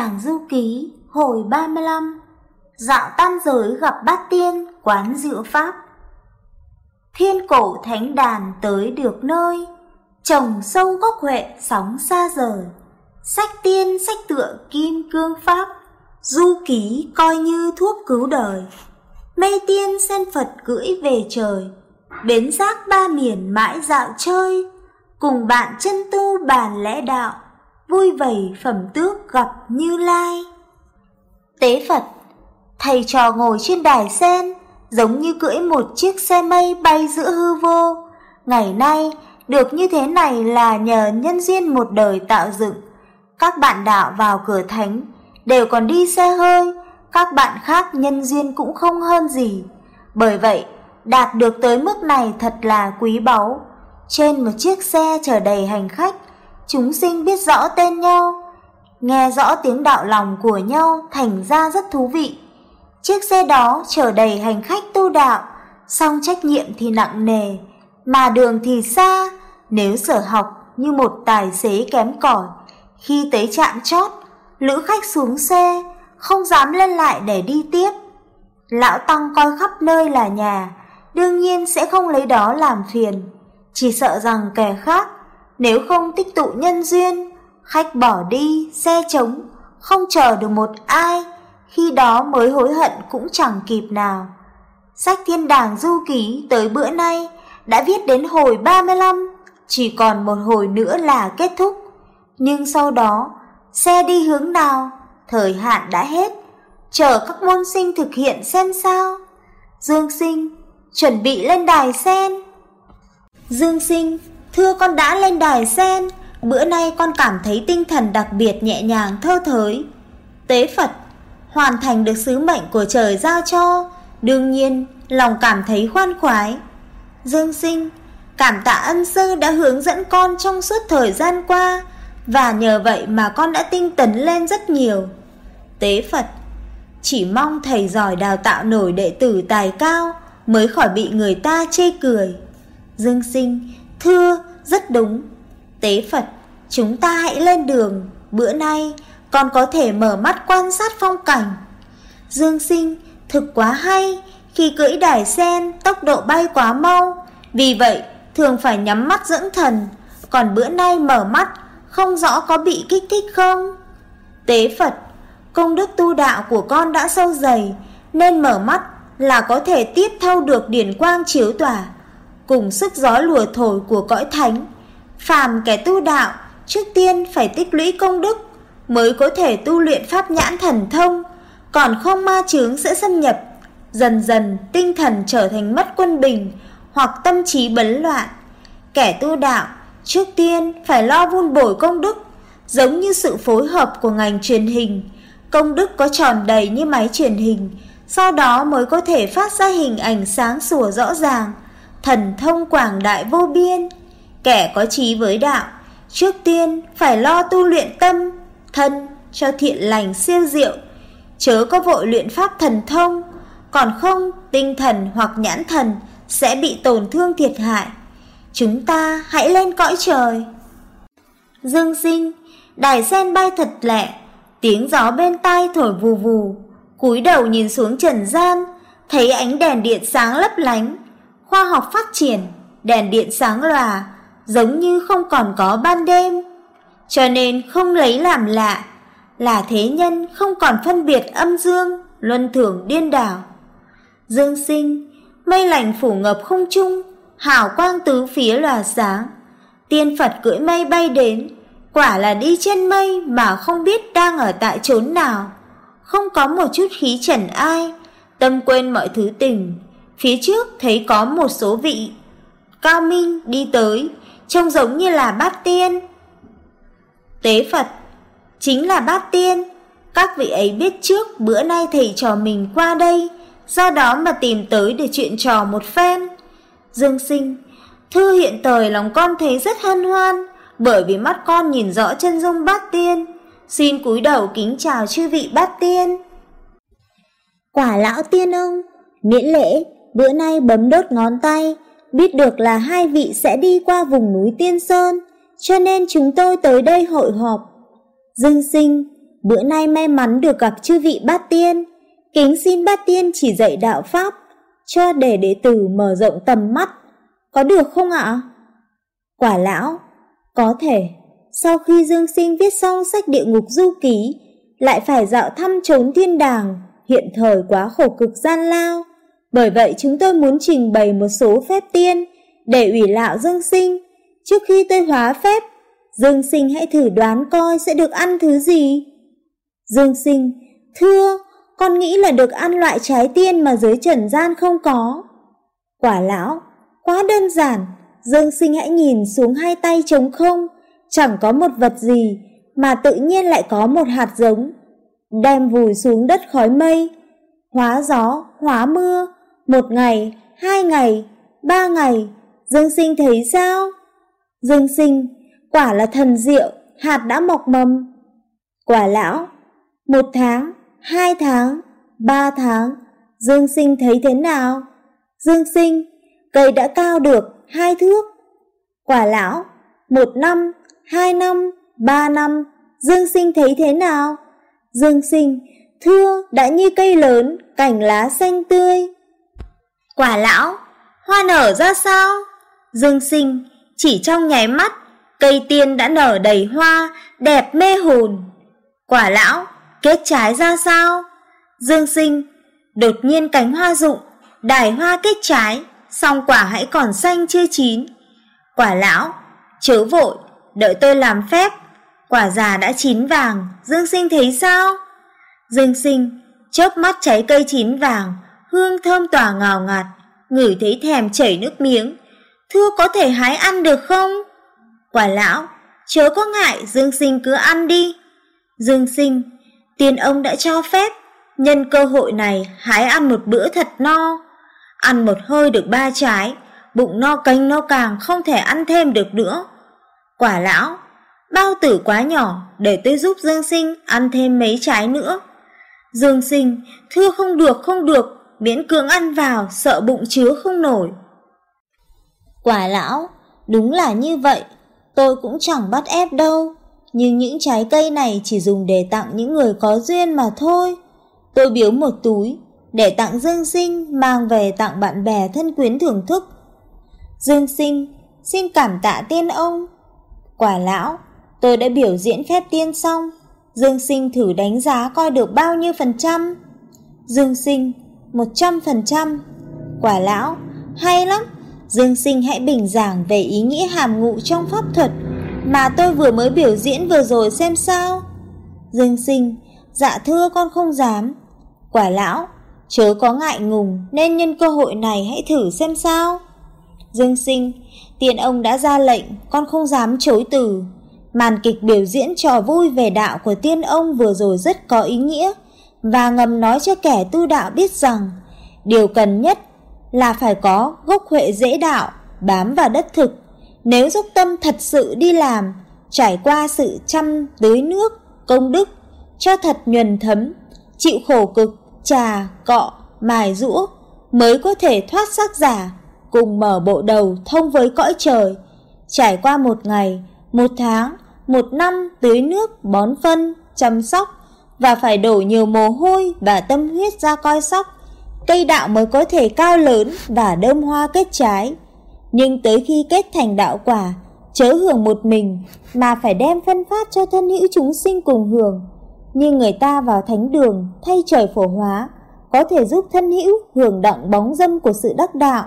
Tàng du ký, hồi 35 Dạo tam giới gặp bát tiên, quán diệu pháp. Thiên cổ thánh đàn tới được nơi, Trồng sâu gốc huệ sóng xa rời. Sách tiên, sách tựa, kim cương pháp, Du ký coi như thuốc cứu đời. Mây tiên sen Phật cưỡi về trời, Bến giác ba miền mãi dạo chơi, Cùng bạn chân tu bàn lẽ đạo. Vui vầy phẩm tước gặp như lai. Tế Phật Thầy trò ngồi trên đài sen Giống như cưỡi một chiếc xe mây bay giữa hư vô. Ngày nay được như thế này là nhờ nhân duyên một đời tạo dựng. Các bạn đạo vào cửa thánh Đều còn đi xe hơi Các bạn khác nhân duyên cũng không hơn gì. Bởi vậy đạt được tới mức này thật là quý báu. Trên một chiếc xe chở đầy hành khách, chúng sinh biết rõ tên nhau, nghe rõ tiếng đạo lòng của nhau thành ra rất thú vị. Chiếc xe đó chở đầy hành khách tu đạo, song trách nhiệm thì nặng nề, mà đường thì xa, nếu sở học như một tài xế kém cỏi, khi tới trạm chót, lữ khách xuống xe, không dám lên lại để đi tiếp. Lão Tăng coi khắp nơi là nhà, đương nhiên sẽ không lấy đó làm phiền chỉ sợ rằng kẻ khác nếu không tích tụ nhân duyên, khách bỏ đi, xe trống, không chờ được một ai, khi đó mới hối hận cũng chẳng kịp nào. Sách thiên đàng du ký tới bữa nay đã viết đến hồi 35, chỉ còn một hồi nữa là kết thúc. Nhưng sau đó, xe đi hướng nào, thời hạn đã hết, chờ các môn sinh thực hiện xem sao. Dương sinh, chuẩn bị lên đài sen. Dương sinh, thưa con đã lên đài sen, bữa nay con cảm thấy tinh thần đặc biệt nhẹ nhàng thơ thới. Tế Phật, hoàn thành được sứ mệnh của trời giao cho, đương nhiên lòng cảm thấy khoan khoái. Dương sinh, cảm tạ ân sư đã hướng dẫn con trong suốt thời gian qua, và nhờ vậy mà con đã tinh tấn lên rất nhiều. Tế Phật, chỉ mong thầy giỏi đào tạo nổi đệ tử tài cao mới khỏi bị người ta chê cười. Dương sinh, thưa, rất đúng. Tế Phật, chúng ta hãy lên đường, bữa nay còn có thể mở mắt quan sát phong cảnh. Dương sinh, thực quá hay, khi cưỡi đài sen tốc độ bay quá mau, vì vậy thường phải nhắm mắt dưỡng thần, còn bữa nay mở mắt không rõ có bị kích thích không. Tế Phật, công đức tu đạo của con đã sâu dày, nên mở mắt là có thể tiếp thâu được điển quang chiếu tỏa cùng sức gió lùa thổi của cõi thánh. Phàm kẻ tu đạo, trước tiên phải tích lũy công đức, mới có thể tu luyện pháp nhãn thần thông, còn không ma chướng sẽ xâm nhập. Dần dần tinh thần trở thành mất quân bình, hoặc tâm trí bấn loạn. Kẻ tu đạo, trước tiên phải lo vun bồi công đức, giống như sự phối hợp của ngành truyền hình. Công đức có tròn đầy như máy truyền hình, sau đó mới có thể phát ra hình ảnh sáng sủa rõ ràng thần thông quảng đại vô biên. Kẻ có trí với đạo, trước tiên phải lo tu luyện tâm, thân cho thiện lành siêu diệu, chớ có vội luyện pháp thần thông, còn không tinh thần hoặc nhãn thần sẽ bị tổn thương thiệt hại. Chúng ta hãy lên cõi trời. Dương sinh, đài sen bay thật lẹ, tiếng gió bên tai thổi vù vù, cúi đầu nhìn xuống trần gian, thấy ánh đèn điện sáng lấp lánh, khoa học phát triển, đèn điện sáng lòa, giống như không còn có ban đêm. Cho nên không lấy làm lạ, là thế nhân không còn phân biệt âm dương, luân thường điên đảo. Dương sinh, mây lành phủ ngập không trung, hào quang tứ phía lòa sáng. Tiên Phật cưỡi mây bay đến, quả là đi trên mây mà không biết đang ở tại chốn nào. Không có một chút khí trần ai, tâm quên mọi thứ tình, Phía trước thấy có một số vị cao minh đi tới, trông giống như là bát tiên. Tế Phật chính là bát tiên. Các vị ấy biết trước bữa nay thầy trò mình qua đây, do đó mà tìm tới để chuyện trò một phen. Dương sinh, thư hiện thời lòng con thấy rất hân hoan, bởi vì mắt con nhìn rõ chân dung bát tiên. Xin cúi đầu kính chào chư vị bát tiên. Quả lão tiên ông, miễn lễ bữa nay bấm đốt ngón tay, biết được là hai vị sẽ đi qua vùng núi Tiên Sơn, cho nên chúng tôi tới đây hội họp. Dương sinh, bữa nay may mắn được gặp chư vị bát tiên, kính xin bát tiên chỉ dạy đạo Pháp, cho để đệ tử mở rộng tầm mắt, có được không ạ? Quả lão, có thể, sau khi Dương Sinh viết xong sách địa ngục du ký, lại phải dạo thăm trốn thiên đàng, hiện thời quá khổ cực gian lao. Bởi vậy chúng tôi muốn trình bày một số phép tiên để ủy lạo Dương Sinh. Trước khi tôi hóa phép, Dương Sinh hãy thử đoán coi sẽ được ăn thứ gì. Dương Sinh, thưa, con nghĩ là được ăn loại trái tiên mà dưới trần gian không có. Quả lão, quá đơn giản, Dương Sinh hãy nhìn xuống hai tay trống không, chẳng có một vật gì, mà tự nhiên lại có một hạt giống. Đem vùi xuống đất khói mây, hóa gió, hóa mưa, một ngày, hai ngày, ba ngày, Dương Sinh thấy sao? Dương Sinh, quả là thần diệu, hạt đã mọc mầm. Quả lão, một tháng, hai tháng, ba tháng, Dương Sinh thấy thế nào? Dương Sinh, cây đã cao được hai thước. Quả lão, một năm, hai năm, ba năm, Dương Sinh thấy thế nào? Dương Sinh, thưa đã như cây lớn, cành lá xanh tươi. Quả lão, hoa nở ra sao? Dương Sinh, chỉ trong nháy mắt, cây tiên đã nở đầy hoa, đẹp mê hồn. Quả lão, kết trái ra sao? Dương Sinh, đột nhiên cánh hoa rụng, đài hoa kết trái, song quả hãy còn xanh chưa chín. Quả lão, chớ vội, đợi tôi làm phép. Quả già đã chín vàng, Dương Sinh thấy sao? Dương Sinh, chớp mắt cháy cây chín vàng, hương thơm tỏa ngào ngạt, ngửi thấy thèm chảy nước miếng. Thưa có thể hái ăn được không? Quả lão, chớ có ngại, Dương Sinh cứ ăn đi. Dương Sinh, tiền ông đã cho phép, nhân cơ hội này hái ăn một bữa thật no. Ăn một hơi được ba trái, bụng no canh no càng không thể ăn thêm được nữa. Quả lão, bao tử quá nhỏ, để tôi giúp Dương Sinh ăn thêm mấy trái nữa. Dương Sinh, thưa không được, không được, miễn cưỡng ăn vào, sợ bụng chứa không nổi. Quả lão, đúng là như vậy, tôi cũng chẳng bắt ép đâu, nhưng những trái cây này chỉ dùng để tặng những người có duyên mà thôi. Tôi biếu một túi, để tặng Dương Sinh mang về tặng bạn bè thân quyến thưởng thức. Dương Sinh, xin cảm tạ tiên ông. Quả lão, tôi đã biểu diễn phép tiên xong, Dương Sinh thử đánh giá coi được bao nhiêu phần trăm. Dương Sinh, một trăm phần trăm. Quả lão, hay lắm. Dương Sinh hãy bình giảng về ý nghĩa hàm ngụ trong pháp thuật mà tôi vừa mới biểu diễn vừa rồi xem sao. Dương Sinh, dạ thưa con không dám. Quả lão, chớ có ngại ngùng nên nhân cơ hội này hãy thử xem sao. Dương Sinh, tiền ông đã ra lệnh, con không dám chối từ. Màn kịch biểu diễn trò vui về đạo của tiên ông vừa rồi rất có ý nghĩa và ngầm nói cho kẻ tu đạo biết rằng điều cần nhất là phải có gốc huệ dễ đạo bám vào đất thực. Nếu dốc tâm thật sự đi làm, trải qua sự chăm tưới nước, công đức, cho thật nhuần thấm, chịu khổ cực, trà, cọ, mài rũa, mới có thể thoát xác giả, cùng mở bộ đầu thông với cõi trời. Trải qua một ngày, một tháng, một năm tưới nước, bón phân, chăm sóc và phải đổ nhiều mồ hôi và tâm huyết ra coi sóc, cây đạo mới có thể cao lớn và đơm hoa kết trái. Nhưng tới khi kết thành đạo quả, chớ hưởng một mình mà phải đem phân phát cho thân hữu chúng sinh cùng hưởng. Như người ta vào thánh đường thay trời phổ hóa, có thể giúp thân hữu hưởng đặng bóng dâm của sự đắc đạo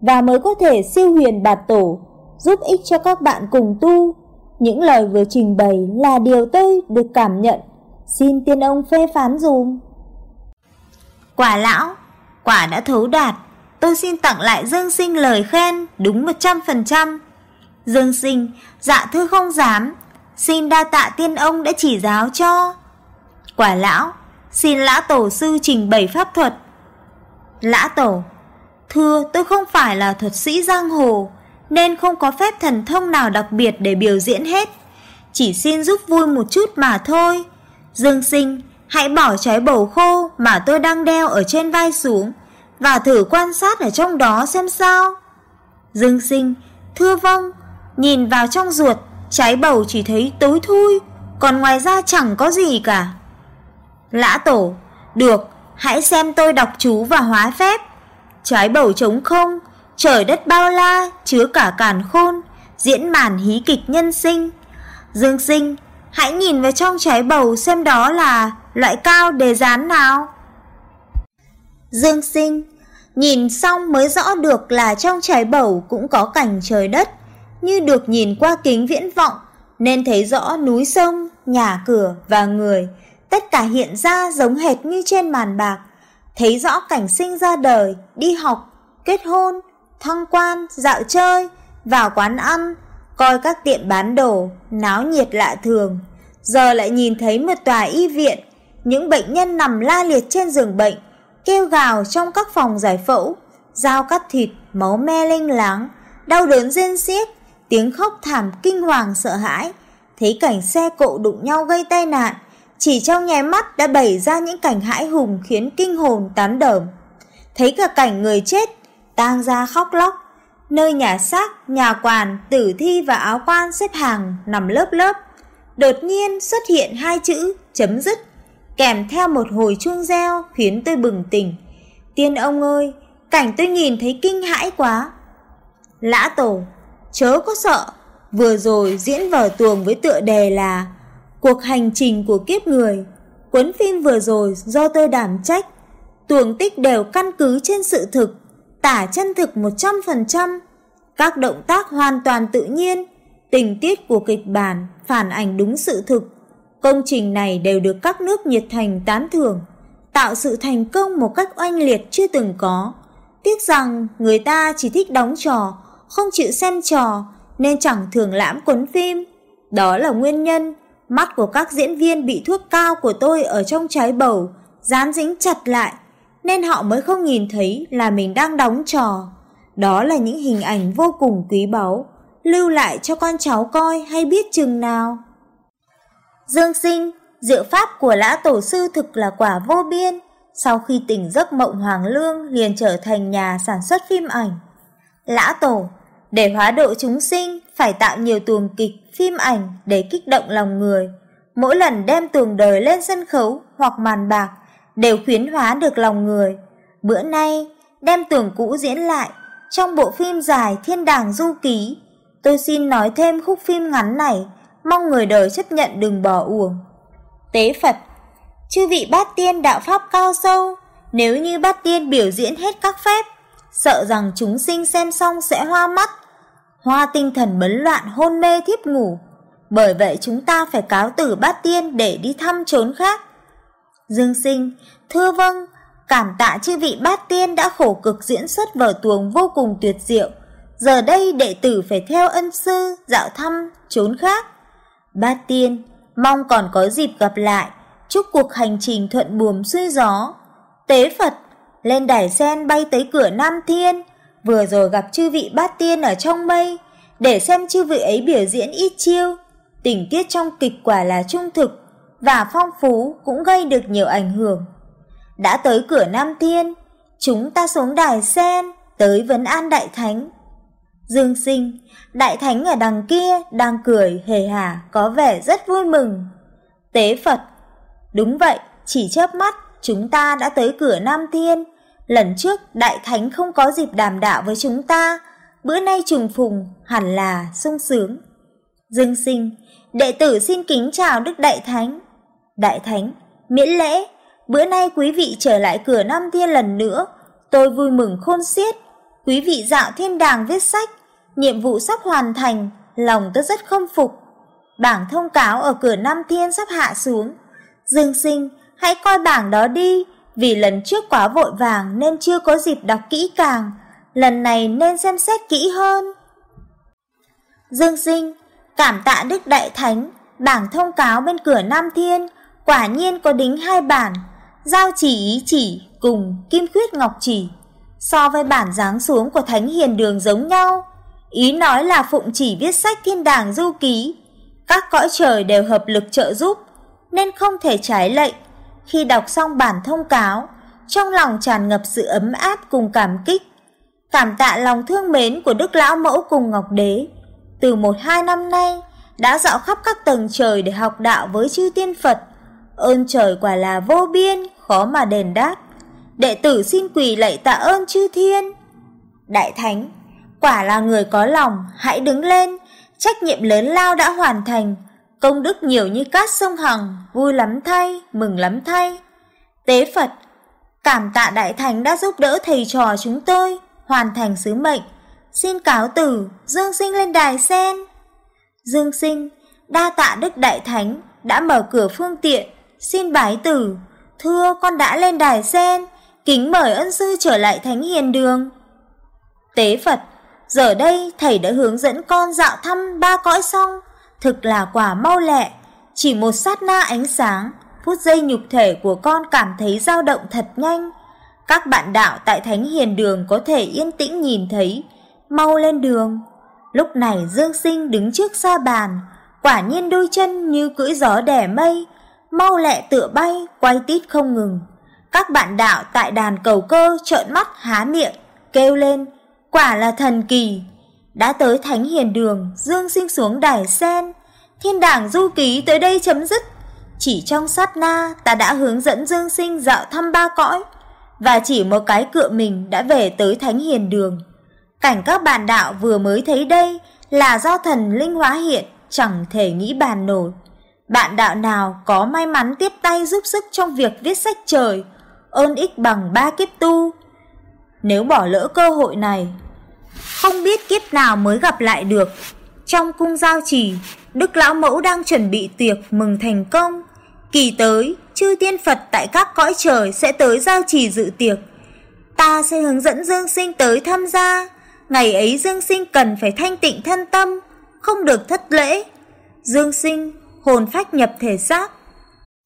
và mới có thể siêu huyền bạt tổ, giúp ích cho các bạn cùng tu những lời vừa trình bày là điều tôi được cảm nhận. Xin tiên ông phê phán dùm. Quả lão, quả đã thấu đạt. Tôi xin tặng lại Dương Sinh lời khen đúng 100%. Dương Sinh, dạ thưa không dám. Xin đa tạ tiên ông đã chỉ giáo cho. Quả lão, xin lã tổ sư trình bày pháp thuật. Lã tổ, thưa tôi không phải là thuật sĩ giang hồ nên không có phép thần thông nào đặc biệt để biểu diễn hết. Chỉ xin giúp vui một chút mà thôi. Dương sinh, hãy bỏ trái bầu khô mà tôi đang đeo ở trên vai xuống và thử quan sát ở trong đó xem sao. Dương sinh, thưa vâng, nhìn vào trong ruột, trái bầu chỉ thấy tối thui, còn ngoài ra chẳng có gì cả. Lã tổ, được, hãy xem tôi đọc chú và hóa phép. Trái bầu trống không, trời đất bao la, chứa cả càn khôn, diễn màn hí kịch nhân sinh. Dương sinh, hãy nhìn vào trong trái bầu xem đó là loại cao đề rán nào. Dương sinh, nhìn xong mới rõ được là trong trái bầu cũng có cảnh trời đất, như được nhìn qua kính viễn vọng, nên thấy rõ núi sông, nhà cửa và người, tất cả hiện ra giống hệt như trên màn bạc, thấy rõ cảnh sinh ra đời, đi học, kết hôn, thăng quan, dạo chơi, vào quán ăn, coi các tiệm bán đồ, náo nhiệt lạ thường. Giờ lại nhìn thấy một tòa y viện, những bệnh nhân nằm la liệt trên giường bệnh, kêu gào trong các phòng giải phẫu, dao cắt thịt, máu me lênh láng, đau đớn rên xiết, tiếng khóc thảm kinh hoàng sợ hãi, thấy cảnh xe cộ đụng nhau gây tai nạn, chỉ trong nháy mắt đã bày ra những cảnh hãi hùng khiến kinh hồn tán đờm. Thấy cả cảnh người chết, tang ra khóc lóc, nơi nhà xác, nhà quản, tử thi và áo quan xếp hàng nằm lớp lớp. Đột nhiên xuất hiện hai chữ chấm dứt, kèm theo một hồi chuông reo khiến tôi bừng tỉnh. Tiên ông ơi, cảnh tôi nhìn thấy kinh hãi quá. Lã tổ, chớ có sợ, vừa rồi diễn vở tuồng với tựa đề là Cuộc hành trình của kiếp người. Cuốn phim vừa rồi do tôi đảm trách, tuồng tích đều căn cứ trên sự thực, tả chân thực 100%, các động tác hoàn toàn tự nhiên, tình tiết của kịch bản phản ảnh đúng sự thực. Công trình này đều được các nước nhiệt thành tán thưởng, tạo sự thành công một cách oanh liệt chưa từng có. Tiếc rằng người ta chỉ thích đóng trò, không chịu xem trò, nên chẳng thường lãm cuốn phim. Đó là nguyên nhân mắt của các diễn viên bị thuốc cao của tôi ở trong trái bầu, dán dính chặt lại, nên họ mới không nhìn thấy là mình đang đóng trò. Đó là những hình ảnh vô cùng quý báu, lưu lại cho con cháu coi hay biết chừng nào. Dương sinh, diệu pháp của lã tổ sư thực là quả vô biên. Sau khi tỉnh giấc mộng Hoàng Lương liền trở thành nhà sản xuất phim ảnh. Lã tổ, để hóa độ chúng sinh phải tạo nhiều tuồng kịch, phim ảnh để kích động lòng người. Mỗi lần đem tuồng đời lên sân khấu hoặc màn bạc đều khuyến hóa được lòng người. Bữa nay, đem tưởng cũ diễn lại trong bộ phim dài Thiên Đàng Du Ký. Tôi xin nói thêm khúc phim ngắn này, mong người đời chấp nhận đừng bỏ uổng. Tế Phật Chư vị bát tiên đạo pháp cao sâu, nếu như bát tiên biểu diễn hết các phép, sợ rằng chúng sinh xem xong sẽ hoa mắt, hoa tinh thần bấn loạn hôn mê thiếp ngủ. Bởi vậy chúng ta phải cáo tử bát tiên để đi thăm trốn khác. Dương sinh, thưa vâng, cảm tạ chư vị bát tiên đã khổ cực diễn xuất vở tuồng vô cùng tuyệt diệu. Giờ đây đệ tử phải theo ân sư, dạo thăm, trốn khác. Bát tiên, mong còn có dịp gặp lại, chúc cuộc hành trình thuận buồm xuôi gió. Tế Phật, lên đài sen bay tới cửa Nam Thiên, vừa rồi gặp chư vị bát tiên ở trong mây, để xem chư vị ấy biểu diễn ít chiêu. Tình tiết trong kịch quả là trung thực, và phong phú cũng gây được nhiều ảnh hưởng. Đã tới cửa Nam Thiên, chúng ta xuống đài sen, tới vấn an Đại Thánh. Dương sinh, Đại Thánh ở đằng kia đang cười hề hà, có vẻ rất vui mừng. Tế Phật, đúng vậy, chỉ chớp mắt chúng ta đã tới cửa Nam Thiên. Lần trước Đại Thánh không có dịp đàm đạo với chúng ta, bữa nay trùng phùng hẳn là sung sướng. Dương sinh, đệ tử xin kính chào Đức Đại Thánh. Đại Thánh, miễn lễ, bữa nay quý vị trở lại cửa Nam Thiên lần nữa, tôi vui mừng khôn xiết. Quý vị dạo thiên đàng viết sách, nhiệm vụ sắp hoàn thành, lòng tôi rất không phục. Bảng thông cáo ở cửa Nam Thiên sắp hạ xuống. Dương sinh, hãy coi bảng đó đi, vì lần trước quá vội vàng nên chưa có dịp đọc kỹ càng, lần này nên xem xét kỹ hơn. Dương sinh, cảm tạ Đức Đại Thánh, bảng thông cáo bên cửa Nam Thiên, quả nhiên có đính hai bản, giao chỉ ý chỉ cùng kim khuyết ngọc chỉ. So với bản dáng xuống của Thánh Hiền Đường giống nhau, ý nói là phụng chỉ viết sách thiên đàng du ký, các cõi trời đều hợp lực trợ giúp, nên không thể trái lệnh. Khi đọc xong bản thông cáo, trong lòng tràn ngập sự ấm áp cùng cảm kích. Cảm tạ lòng thương mến của Đức Lão Mẫu cùng Ngọc Đế. Từ một hai năm nay, đã dạo khắp các tầng trời để học đạo với chư tiên Phật. Ơn trời quả là vô biên, khó mà đền đáp. Đệ tử xin quỳ lạy tạ ơn chư thiên. Đại Thánh, quả là người có lòng, hãy đứng lên, trách nhiệm lớn lao đã hoàn thành, công đức nhiều như cát sông Hằng, vui lắm thay, mừng lắm thay. Tế Phật, cảm tạ Đại Thánh đã giúp đỡ thầy trò chúng tôi, hoàn thành sứ mệnh. Xin cáo tử, Dương Sinh lên đài sen. Dương Sinh, đa tạ Đức Đại Thánh đã mở cửa phương tiện, xin bái tử. Thưa con đã lên đài sen, kính mời ân sư trở lại Thánh Hiền Đường. Tế Phật, giờ đây thầy đã hướng dẫn con dạo thăm ba cõi xong, thực là quả mau lẹ, chỉ một sát na ánh sáng, phút giây nhục thể của con cảm thấy dao động thật nhanh. Các bạn đạo tại Thánh Hiền Đường có thể yên tĩnh nhìn thấy, mau lên đường. Lúc này Dương Sinh đứng trước sa bàn, quả nhiên đôi chân như cưỡi gió đẻ mây, mau lẹ tựa bay, quay tít không ngừng. Các bạn đạo tại đàn cầu cơ trợn mắt há miệng, kêu lên, quả là thần kỳ. Đã tới Thánh Hiền Đường, Dương Sinh xuống đài sen, thiên đảng du ký tới đây chấm dứt. Chỉ trong sát na ta đã hướng dẫn Dương Sinh dạo thăm ba cõi, và chỉ một cái cựa mình đã về tới Thánh Hiền Đường. Cảnh các bạn đạo vừa mới thấy đây là do thần linh hóa hiện, chẳng thể nghĩ bàn nổi. Bạn đạo nào có may mắn tiếp tay giúp sức trong việc viết sách trời, ơn ích bằng ba kiếp tu. Nếu bỏ lỡ cơ hội này, không biết kiếp nào mới gặp lại được. Trong cung giao trì, Đức Lão Mẫu đang chuẩn bị tiệc mừng thành công. Kỳ tới, chư tiên Phật tại các cõi trời sẽ tới giao trì dự tiệc. Ta sẽ hướng dẫn Dương Sinh tới tham gia. Ngày ấy Dương Sinh cần phải thanh tịnh thân tâm, không được thất lễ. Dương Sinh, hồn phách nhập thể xác,